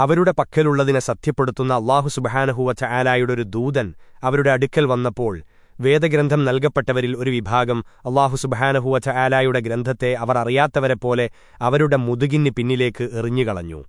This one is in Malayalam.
അവരുടെ പക്കലുള്ളതിനെ സത്യപ്പെടുത്തുന്ന അള്ളാഹു സുബഹാനഹുവച്ച ആലായുടെ ഒരു ദൂതൻ അവരുടെ അടുക്കൽ വന്നപ്പോൾ വേദഗ്രന്ഥം നൽകപ്പെട്ടവരിൽ ഒരു വിഭാഗം അള്ളാഹു സുബഹാനഹുവച്ച ആലായുടെ ഗ്രന്ഥത്തെ അവർ അറിയാത്തവരെപ്പോലെ അവരുടെ മുതുകിന് പിന്നിലേക്ക് എറിഞ്ഞുകളഞ്ഞു.